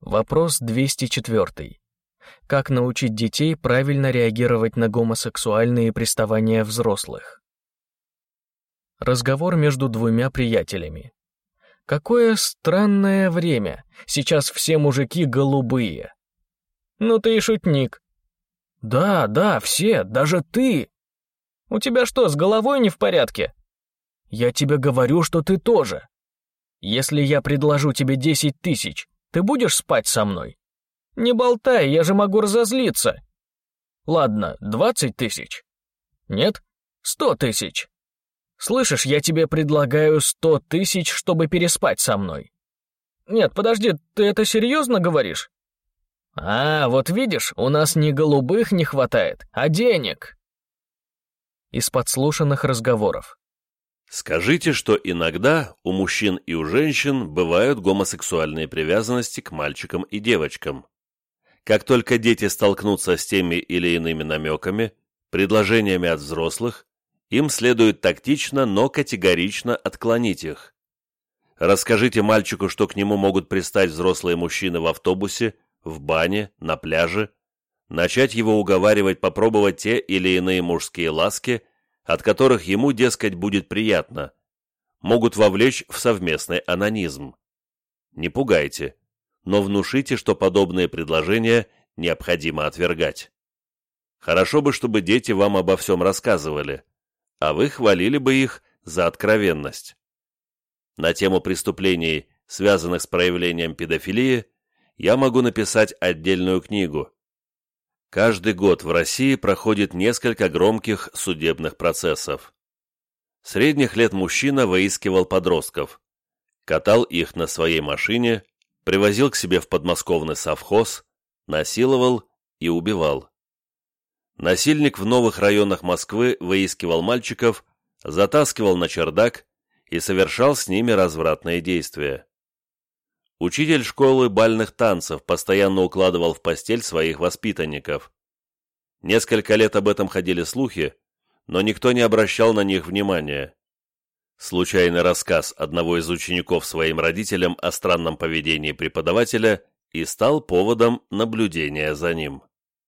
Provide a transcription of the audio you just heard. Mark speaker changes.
Speaker 1: Вопрос 204. Как научить детей правильно реагировать на гомосексуальные приставания взрослых? Разговор между двумя приятелями. Какое странное время. Сейчас все мужики голубые. Ну ты и шутник. Да, да, все, даже ты. У тебя что, с головой не в порядке? Я тебе говорю, что ты тоже. Если я предложу тебе десять тысяч, ты будешь спать со мной? Не болтай, я же могу разозлиться. Ладно, двадцать тысяч. Нет? Сто тысяч. Слышишь, я тебе предлагаю сто тысяч, чтобы переспать со мной. Нет, подожди, ты это серьезно говоришь? А, вот видишь, у нас не голубых не хватает, а денег. Из подслушанных разговоров.
Speaker 2: Скажите, что иногда у мужчин и у женщин бывают гомосексуальные привязанности к мальчикам и девочкам. Как только дети столкнутся с теми или иными намеками, предложениями от взрослых, им следует тактично, но категорично отклонить их. Расскажите мальчику, что к нему могут пристать взрослые мужчины в автобусе, в бане, на пляже, начать его уговаривать попробовать те или иные мужские ласки – от которых ему, дескать, будет приятно, могут вовлечь в совместный анонизм. Не пугайте, но внушите, что подобные предложения необходимо отвергать. Хорошо бы, чтобы дети вам обо всем рассказывали, а вы хвалили бы их за откровенность. На тему преступлений, связанных с проявлением педофилии, я могу написать отдельную книгу, Каждый год в России проходит несколько громких судебных процессов. Средних лет мужчина выискивал подростков, катал их на своей машине, привозил к себе в подмосковный совхоз, насиловал и убивал. Насильник в новых районах Москвы выискивал мальчиков, затаскивал на чердак и совершал с ними развратные действия. Учитель школы бальных танцев постоянно укладывал в постель своих воспитанников. Несколько лет об этом ходили слухи, но никто не обращал на них внимания. Случайный рассказ одного из учеников своим родителям о странном поведении преподавателя и стал поводом наблюдения за ним.